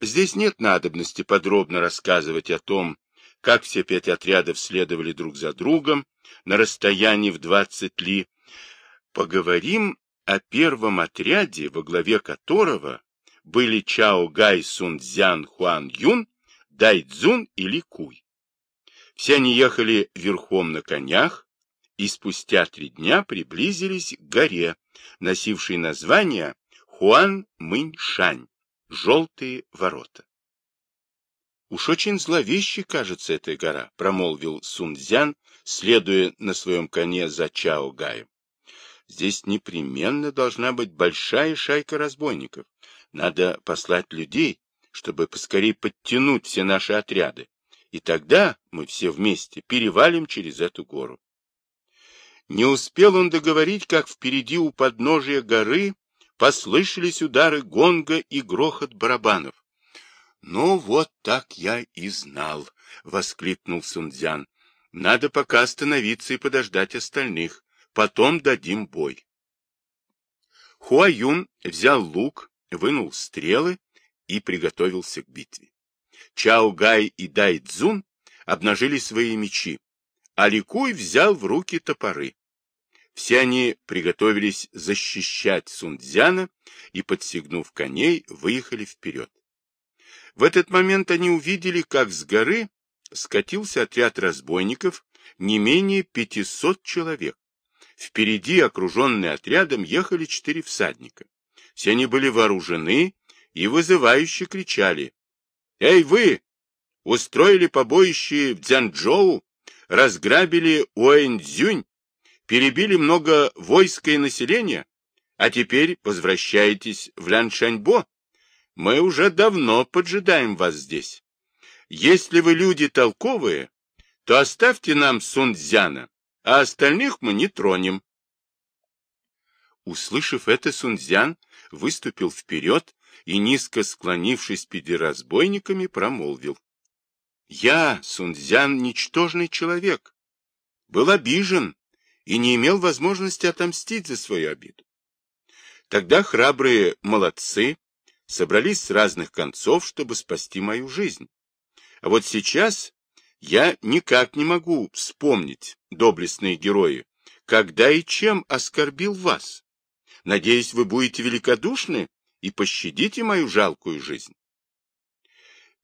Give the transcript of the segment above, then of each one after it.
Здесь нет надобности подробно рассказывать о том, как все пять отрядов следовали друг за другом на расстоянии в 20 ли. Поговорим о первом отряде, во главе которого были Чао Гай Сун Цзян Хуан Юн, Дай Цзун и Ли Куй. Все они ехали верхом на конях и спустя три дня приблизились к горе, носившей название Хуан Мынь Шань, Желтые ворота. Уж очень зловеще кажется эта гора, промолвил Сунцзян, следуя на своем коне за Чао Гаем. Здесь непременно должна быть большая шайка разбойников. Надо послать людей, чтобы поскорее подтянуть все наши отряды. И тогда мы все вместе перевалим через эту гору. Не успел он договорить, как впереди у подножия горы послышались удары гонга и грохот барабанов. «Ну, вот так я и знал!» — воскликнул Сунцзян. «Надо пока остановиться и подождать остальных. Потом дадим бой». Хуаюн взял лук, вынул стрелы и приготовился к битве. Чао Гай и Дай Цзун обнажили свои мечи, а Ликуй взял в руки топоры. Все они приготовились защищать Сунцзяна и, подсигнув коней, выехали вперед. В этот момент они увидели, как с горы скатился отряд разбойников не менее 500 человек. Впереди, окруженные отрядом, ехали четыре всадника. Все они были вооружены и вызывающе кричали. «Эй, вы! Устроили побоище в Дзянчжоу, разграбили Уэньцзюнь, перебили много войска и населения, а теперь возвращаетесь в Ляншаньбо?» Мы уже давно поджидаем вас здесь. Если вы люди толковые, то оставьте нам Сунцзяна, а остальных мы не тронем. Услышав это, Сунцзян выступил вперед и, низко склонившись перед разбойниками, промолвил. Я, Сунцзян, ничтожный человек, был обижен и не имел возможности отомстить за свою обиду. Тогда храбрые молодцы собрались с разных концов, чтобы спасти мою жизнь. А вот сейчас я никак не могу вспомнить, доблестные герои, когда и чем оскорбил вас. Надеюсь, вы будете великодушны и пощадите мою жалкую жизнь.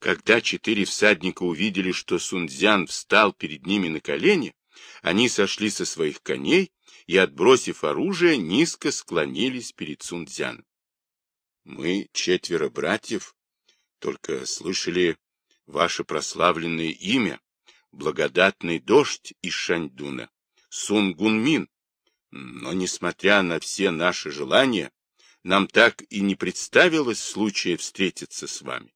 Когда четыре всадника увидели, что Сунцзян встал перед ними на колени, они сошли со своих коней и, отбросив оружие, низко склонились перед Сунцзяном. Мы, четверо братьев, только слышали ваше прославленное имя, благодатный дождь из Шаньдуна, Сун Гунмин. Но, несмотря на все наши желания, нам так и не представилось случая встретиться с вами.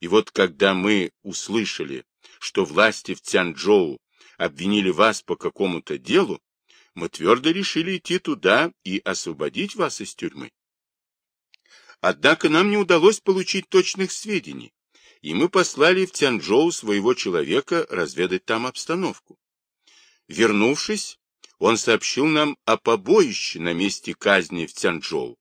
И вот когда мы услышали, что власти в Цянчжоу обвинили вас по какому-то делу, мы твердо решили идти туда и освободить вас из тюрьмы. Однако нам не удалось получить точных сведений, и мы послали в Тянчжоу своего человека разведать там обстановку. Вернувшись, он сообщил нам о побоище на месте казни в Тянчжоу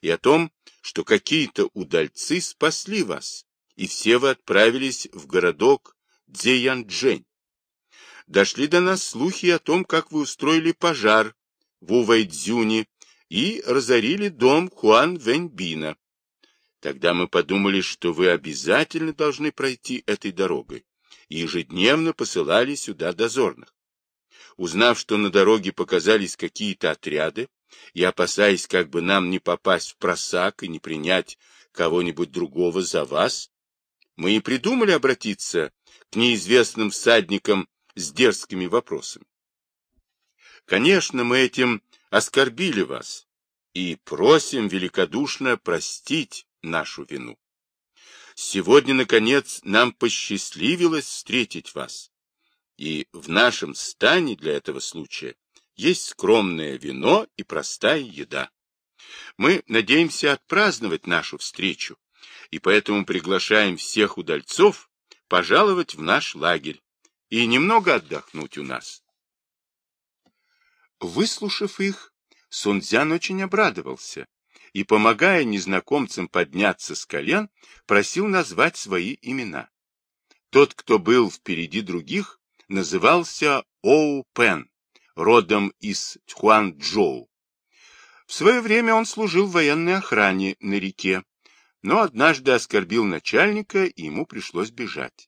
и о том, что какие-то удальцы спасли вас, и все вы отправились в городок Дзеянджэнь. Дошли до нас слухи о том, как вы устроили пожар в Увайдзюне и разорили дом Хуан Вэньбина. Тогда мы подумали, что вы обязательно должны пройти этой дорогой, и ежедневно посылали сюда дозорных. Узнав, что на дороге показались какие-то отряды, и опасаясь, как бы нам не попасть в просак и не принять кого-нибудь другого за вас, мы и придумали обратиться к неизвестным всадникам с дерзкими вопросами. Конечно, мы этим оскорбили вас и просим великодушно простить нашу вину. Сегодня, наконец, нам посчастливилось встретить вас, и в нашем стане для этого случая есть скромное вино и простая еда. Мы надеемся отпраздновать нашу встречу, и поэтому приглашаем всех удальцов пожаловать в наш лагерь и немного отдохнуть у нас. Выслушав их, Сунцзян очень обрадовался и, помогая незнакомцам подняться с колен, просил назвать свои имена. Тот, кто был впереди других, назывался Оу Пен, родом из Тхуанчжоу. В свое время он служил в военной охране на реке, но однажды оскорбил начальника, и ему пришлось бежать.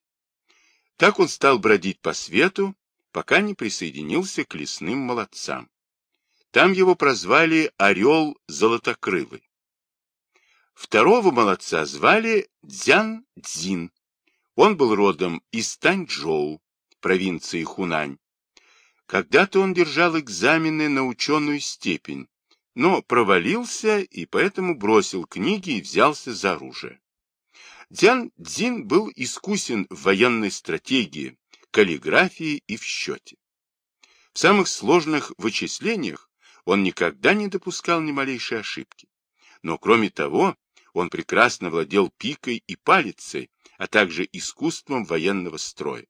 Так он стал бродить по свету, пока не присоединился к лесным молодцам. Там его прозвали Орел Золотокрылый. Второго молодца звали Дзян Цзин. Он был родом из Танчжоу, провинции Хунань. Когда-то он держал экзамены на ученую степень, но провалился и поэтому бросил книги и взялся за оружие. Дзян Цзин был искусен в военной стратегии, каллиграфии и в счете. В самых сложных вычислениях он никогда не допускал ни малейшей ошибки. Но кроме того, он прекрасно владел пикой и палицей, а также искусством военного строя.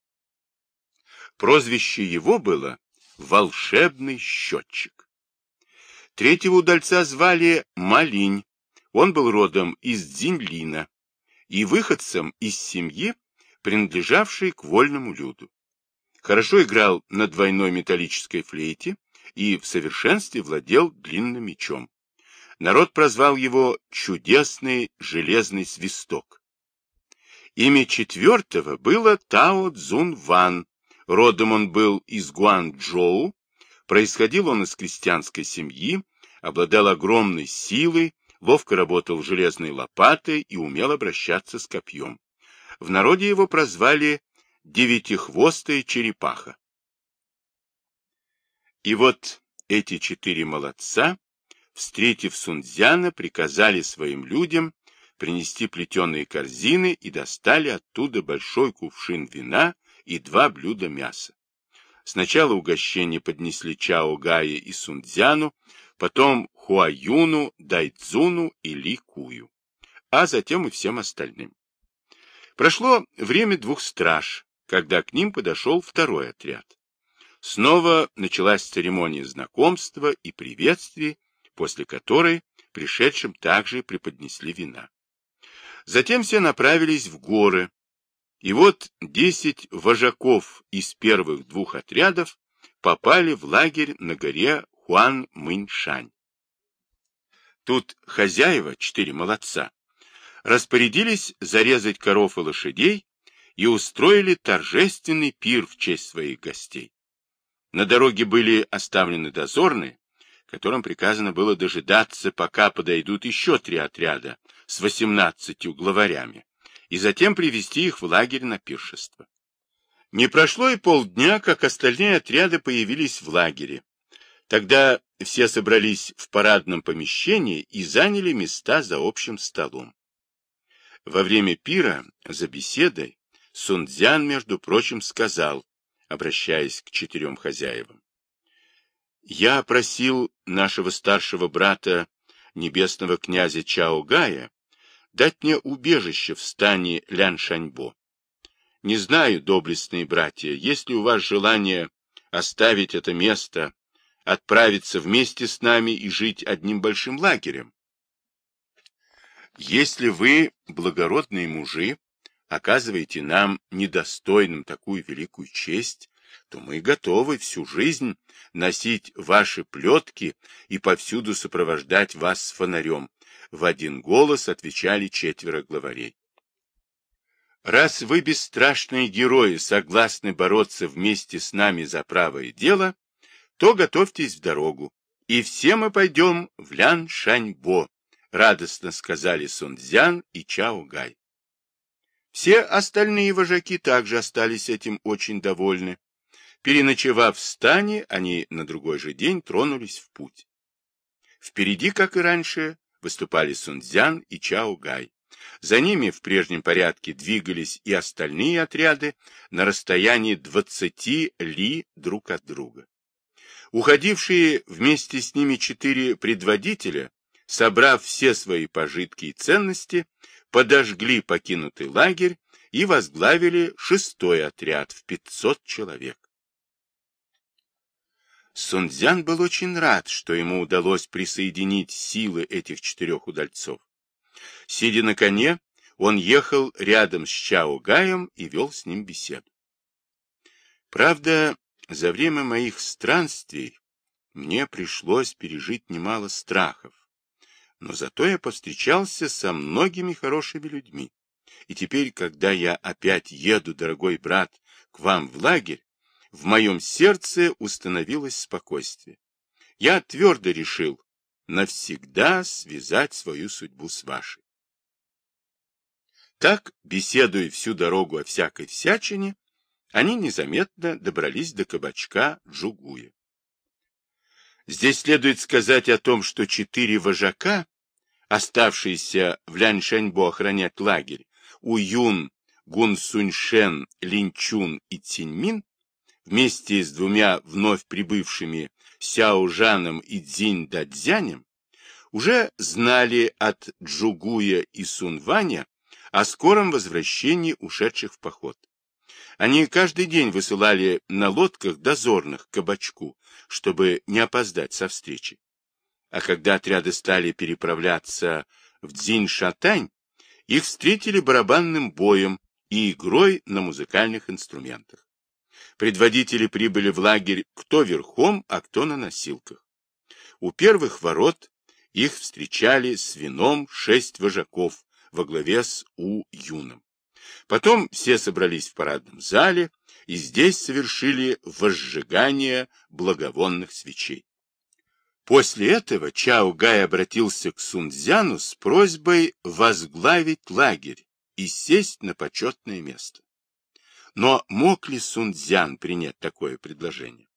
Прозвище его было «волшебный счетчик». Третьего удальца звали Малинь. Он был родом из Дзинлина и выходцем из семьи, принадлежавшей к вольному люду. Хорошо играл на двойной металлической флейте и в совершенстве владел длинным мечом. Народ прозвал его «чудесный железный свисток». Имя четвертого было Тао Цзун Ван. Родом он был из Гуанчжоу, происходил он из крестьянской семьи, обладал огромной силой, ловко работал железной лопатой и умел обращаться с копьем. В народе его прозвали «девятихвостая черепаха». И вот эти четыре молодца, встретив Сунцзяна, приказали своим людям принести плетеные корзины и достали оттуда большой кувшин вина и два блюда мяса. Сначала угощение поднесли Чао Гае и Сунцзяну, потом Хуаюну, Дайцзуну и Ли Кую, а затем и всем остальным. Прошло время двух страж, когда к ним подошел второй отряд. Снова началась церемония знакомства и приветствий, после которой пришедшим также преподнесли вина. Затем все направились в горы, и вот десять вожаков из первых двух отрядов попали в лагерь на горе Хуан-Мыньшань. Тут хозяева, четыре молодца, распорядились зарезать коров и лошадей и устроили торжественный пир в честь своих гостей. На дороге были оставлены дозорные, которым приказано было дожидаться, пока подойдут еще три отряда с восемнадцатью главарями, и затем привести их в лагерь на пиршество. Не прошло и полдня, как остальные отряды появились в лагере. Тогда все собрались в парадном помещении и заняли места за общим столом. Во время пира, за беседой, Сунцзян, между прочим, сказал, обращаясь к четырем хозяевам. «Я просил нашего старшего брата, небесного князя Чао Гая, дать мне убежище в стане Ляншаньбо. Не знаю, доблестные братья, есть ли у вас желание оставить это место, отправиться вместе с нами и жить одним большим лагерем? Если вы, благородные мужи, оказываете нам недостойным такую великую честь, то мы готовы всю жизнь носить ваши плетки и повсюду сопровождать вас с фонарем, в один голос отвечали четверо главарей. Раз вы, бесстрашные герои, согласны бороться вместе с нами за правое дело, то готовьтесь в дорогу, и все мы пойдем в Лян-Шаньбо, радостно сказали Сунцзян и Чао Гай. Все остальные вожаки также остались этим очень довольны. Переночевав в стане, они на другой же день тронулись в путь. Впереди, как и раньше, выступали Сунцзян и Чао Гай. За ними в прежнем порядке двигались и остальные отряды на расстоянии 20 ли друг от друга. Уходившие вместе с ними четыре предводителя, собрав все свои пожитки и ценности, подожгли покинутый лагерь и возглавили шестой отряд в 500 человек. Сунцзян был очень рад, что ему удалось присоединить силы этих четырех удальцов. Сидя на коне, он ехал рядом с Чао Гаем и вел с ним беседу. Правда, за время моих странствий мне пришлось пережить немало страхов, но зато я повстречался со многими хорошими людьми. И теперь, когда я опять еду, дорогой брат, к вам в лагерь, в моем сердце установилось спокойствие. Я твердо решил навсегда связать свою судьбу с вашей. Так, беседуя всю дорогу о всякой всячине, они незаметно добрались до кабачка Джугуя. Здесь следует сказать о том, что четыре вожака, оставшиеся в Ляньшаньбо охранять лагерь, Уюн, Гун Суньшен, Линчун и Циньмин, вместе с двумя вновь прибывшими Сяо Жаном и Цзинь Дадзянем, уже знали от Джугуя и Сунваня о скором возвращении ушедших в поход. Они каждый день высылали на лодках дозорных к кабачку, чтобы не опоздать со встречи. А когда отряды стали переправляться в Дзинь-Шатань, их встретили барабанным боем и игрой на музыкальных инструментах. Предводители прибыли в лагерь кто верхом, а кто на носилках. У первых ворот их встречали с вином шесть вожаков во главе с У Юном. Потом все собрались в парадном зале и здесь совершили возжигание благовонных свечей. После этого Чао Гай обратился к Сунцзяну с просьбой возглавить лагерь и сесть на почетное место. Но мог ли Сунцзян принять такое предложение?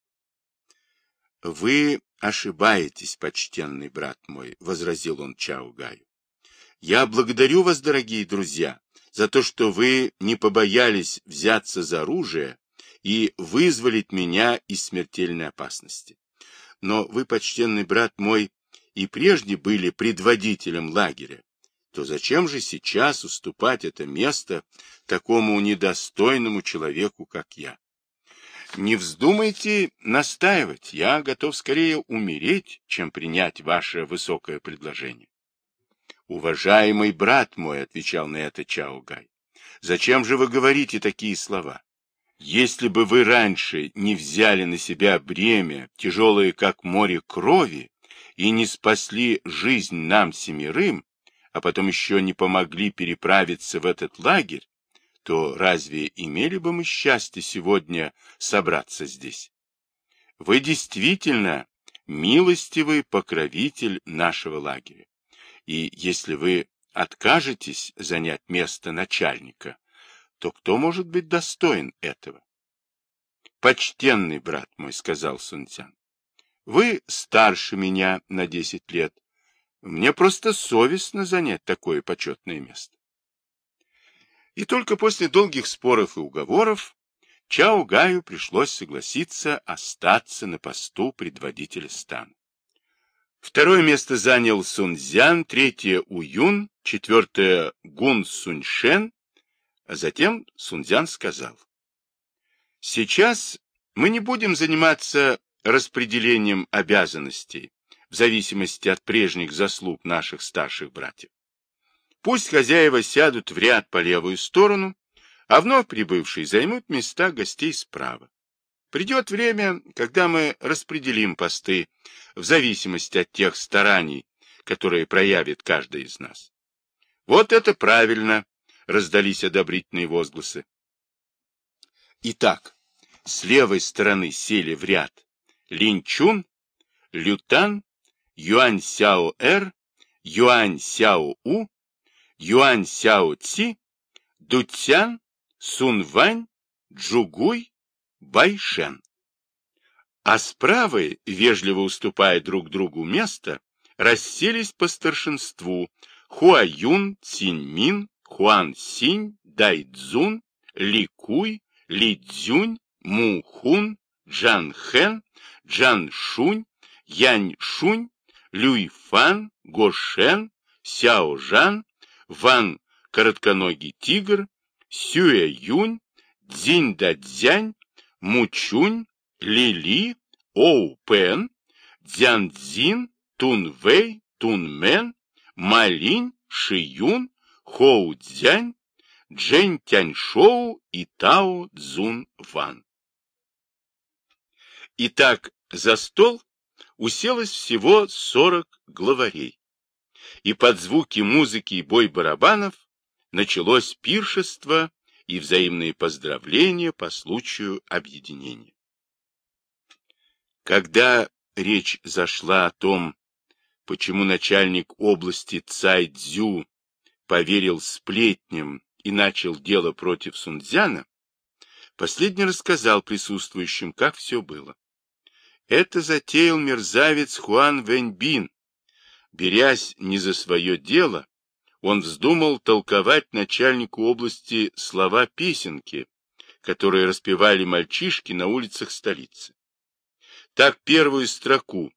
«Вы ошибаетесь, почтенный брат мой», — возразил он Чао Гаю. «Я благодарю вас, дорогие друзья, за то, что вы не побоялись взяться за оружие и вызволить меня из смертельной опасности. Но вы, почтенный брат мой, и прежде были предводителем лагеря, то зачем же сейчас уступать это место такому недостойному человеку, как я? Не вздумайте настаивать, я готов скорее умереть, чем принять ваше высокое предложение. Уважаемый брат мой, отвечал на это Чао Гай, зачем же вы говорите такие слова? Если бы вы раньше не взяли на себя бремя, тяжелое как море крови, и не спасли жизнь нам семерым, а потом еще не помогли переправиться в этот лагерь, то разве имели бы мы счастье сегодня собраться здесь? Вы действительно милостивый покровитель нашего лагеря. И если вы откажетесь занять место начальника, то кто может быть достоин этого? Почтенный брат мой, сказал Сунцян, вы старше меня на десять лет. Мне просто совестно занять такое почетное место. И только после долгих споров и уговоров Чао Гаю пришлось согласиться остаться на посту предводителя стана. Второе место занял Сунцзян, третье Уюн, четвертое Гун Суньшен, а затем Сунцзян сказал. Сейчас мы не будем заниматься распределением обязанностей в зависимости от прежних заслуг наших старших братьев. Пусть хозяева сядут в ряд по левую сторону, а вновь прибывшие займут места гостей справа. Придет время, когда мы распределим посты в зависимости от тех стараний, которые проявит каждый из нас. Вот это правильно, раздались одобрительные возгласы. Итак, с левой стороны сели в ряд Линчун, Лютан, Юань Сяо Эр, Юань Сяо У, Юань Сяо Ци, Дуцян, Сунвань, Джугуй, Байшен. А справа, вежливо уступая друг другу место, расселись по старшинству Хуаюн, Циньмин, Хуан Синь, Дайцзун, Ликуй, Лидзюнь, Мухун, Джан Хэн, Джан Шунь, Янь Шунь, Люйфан, Гошен, Сяо Жан, Ван Коротконогий Тигр, Сюэ Юнь, Цзинь Дадзянь, Мучунь, Лили, Оу-Пен, Дзянцзин, Тун-Вэй, Тун-Мен, Малинь, Шиюн, Хоу-Дзянь, Джэнь Тяньшоу и Тао Цзун Ван. Итак, за стол уселось всего сорок главарей, и под звуки музыки и бой барабанов началось пиршество и взаимные поздравления по случаю объединения. Когда речь зашла о том, почему начальник области Цай Цзю поверил сплетням и начал дело против Сунцзяна, последний рассказал присутствующим, как все было. Это затеял мерзавец Хуан Вэньбин. Берясь не за свое дело, он вздумал толковать начальнику области слова песенки, которые распевали мальчишки на улицах столицы. Так первую строку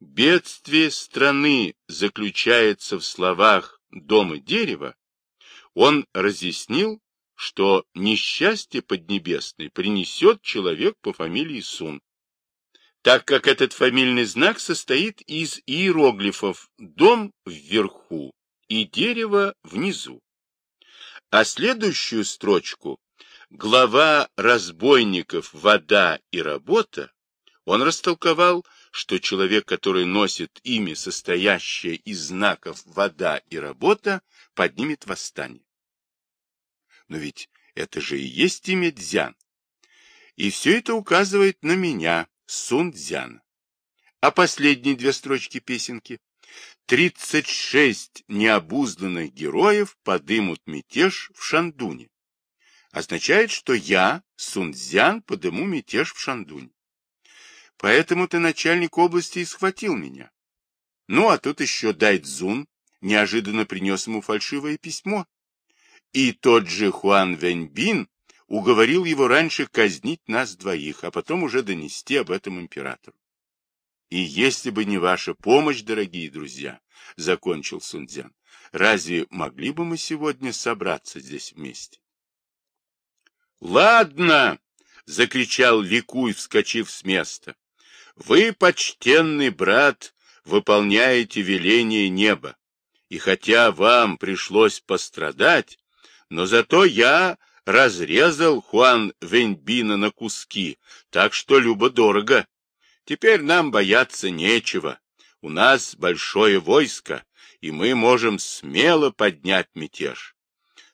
«Бедствие страны заключается в словах «дом и дерево», он разъяснил, что несчастье поднебесное принесет человек по фамилии Сун, так как этот фамильный знак состоит из иероглифов «дом вверху» и «дерево внизу». А следующую строчку «Глава разбойников, вода и работа» он растолковал, что человек, который носит имя, состоящее из знаков «вода» и «работа», поднимет восстание. Но ведь это же и есть имя Дзян. И все это указывает на меня, Сун Дзян. А последние две строчки песенки? Тридцать шесть необузданных героев подымут мятеж в Шандуне. Означает, что я, Сун Цзян, подыму мятеж в Шандуне. Поэтому ты, начальник области, и схватил меня. Ну, а тут еще Дайдзун неожиданно принес ему фальшивое письмо. И тот же Хуан Вэньбин уговорил его раньше казнить нас двоих, а потом уже донести об этом императору. И если бы не ваша помощь, дорогие друзья, — закончил Сунцзян, — разве могли бы мы сегодня собраться здесь вместе? — Ладно! — закричал Ликуй, вскочив с места. — Вы, почтенный брат, выполняете веление неба. И хотя вам пришлось пострадать, но зато я разрезал Хуан Веньбина на куски, так что любо-дорого. Теперь нам бояться нечего. У нас большое войско, и мы можем смело поднять мятеж.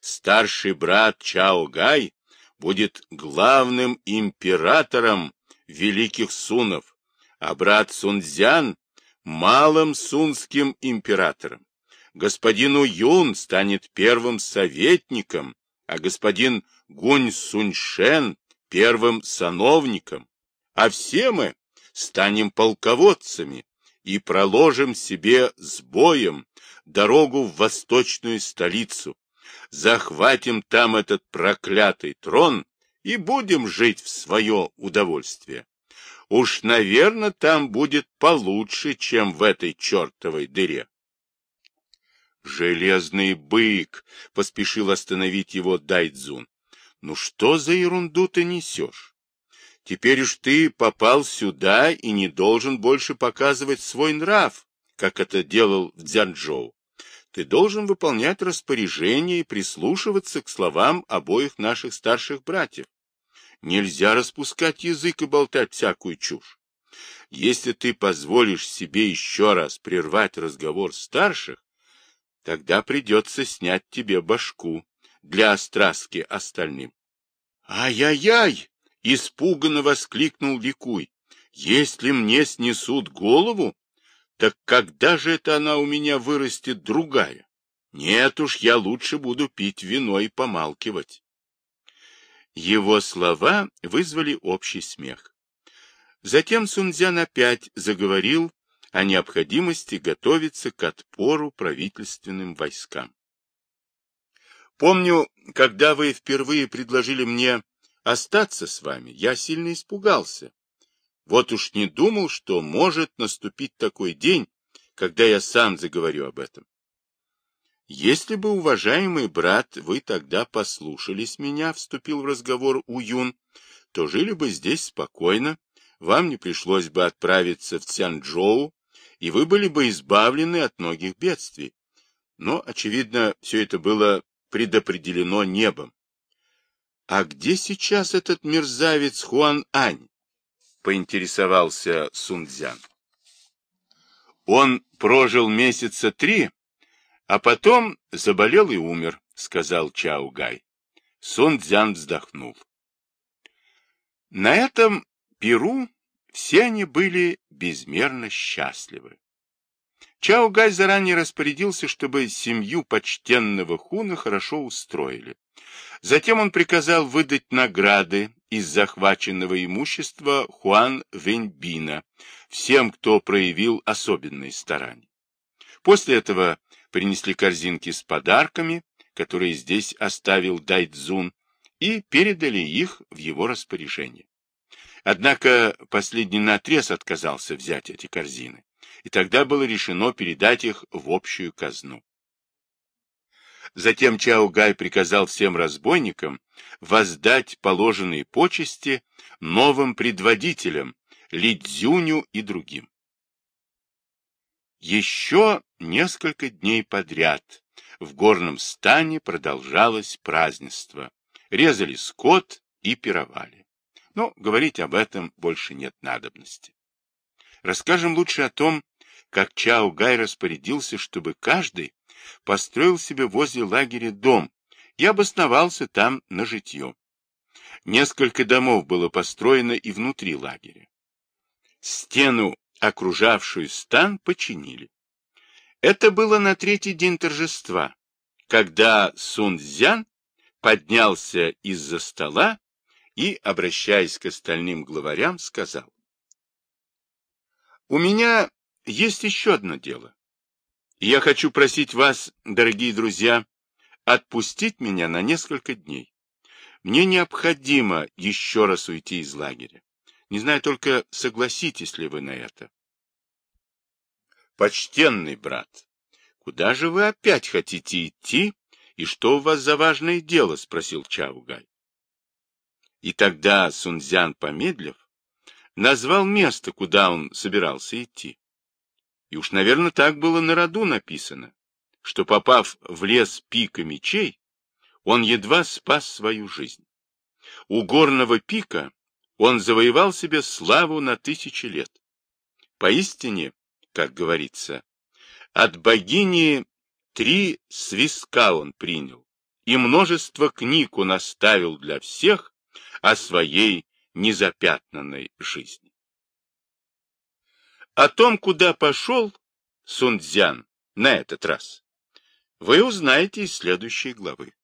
Старший брат Чао Гай будет главным императором великих сунов, а брат Сунцзян — малым сунским императором господину Юн станет первым советником, а господин Гунь Суньшен — первым сановником, а все мы станем полководцами и проложим себе с боем дорогу в восточную столицу, захватим там этот проклятый трон и будем жить в свое удовольствие. Уж, наверное, там будет получше, чем в этой чертовой дыре. «Железный бык!» — поспешил остановить его Дайдзун. «Ну что за ерунду ты несешь? Теперь уж ты попал сюда и не должен больше показывать свой нрав, как это делал в Дзянчжоу. Ты должен выполнять распоряжения и прислушиваться к словам обоих наших старших братьев. Нельзя распускать язык и болтать всякую чушь. Если ты позволишь себе еще раз прервать разговор старших, Тогда придется снять тебе башку для остраски остальным. «Ай-яй-яй!» — испуганно воскликнул Ликуй. «Если мне снесут голову, так когда же это она у меня вырастет другая? Нет уж, я лучше буду пить вино и помалкивать». Его слова вызвали общий смех. Затем Сунцзян опять заговорил о необходимости готовиться к отпору правительственным войскам. Помню, когда вы впервые предложили мне остаться с вами, я сильно испугался. Вот уж не думал, что может наступить такой день, когда я сам заговорю об этом. Если бы, уважаемый брат, вы тогда послушались меня, вступил в разговор Уюн, то жили бы здесь спокойно, вам не пришлось бы отправиться в Цянчжоу, и вы были бы избавлены от многих бедствий. Но, очевидно, все это было предопределено небом. А где сейчас этот мерзавец Хуан Ань? Поинтересовался Сунцзян. Он прожил месяца три, а потом заболел и умер, сказал Чао Гай. Сунцзян вздохнул. На этом Перу все они были безмерно счастливы. Чао Гай заранее распорядился, чтобы семью почтенного хуна хорошо устроили. Затем он приказал выдать награды из захваченного имущества Хуан Веньбина всем, кто проявил особенные старания. После этого принесли корзинки с подарками, которые здесь оставил Дайцзун, и передали их в его распоряжение. Однако последний наотрез отказался взять эти корзины, и тогда было решено передать их в общую казну. Затем Чао Гай приказал всем разбойникам воздать положенные почести новым предводителям, Ли Цзюню и другим. Еще несколько дней подряд в горном стане продолжалось празднество. Резали скот и пировали. Но говорить об этом больше нет надобности. Расскажем лучше о том, как Чао Гай распорядился, чтобы каждый построил себе возле лагеря дом и обосновался там на житье. Несколько домов было построено и внутри лагеря. Стену, окружавшую стан, починили. Это было на третий день торжества, когда Сунцзян поднялся из-за стола и, обращаясь к остальным главарям, сказал. «У меня есть еще одно дело. Я хочу просить вас, дорогие друзья, отпустить меня на несколько дней. Мне необходимо еще раз уйти из лагеря. Не знаю только, согласитесь ли вы на это. Почтенный брат, куда же вы опять хотите идти, и что у вас за важное дело? — спросил Чаугай. И тогда Сунцзян, помедлив, назвал место, куда он собирался идти. И уж, наверное, так было на роду написано, что, попав в лес пика мечей, он едва спас свою жизнь. У горного пика он завоевал себе славу на тысячи лет. Поистине, как говорится, от богини три свистка он принял, и множество книг он оставил для всех о своей незапятнанной жизни. О том, куда пошел Сунцзян на этот раз, вы узнаете из следующей главы.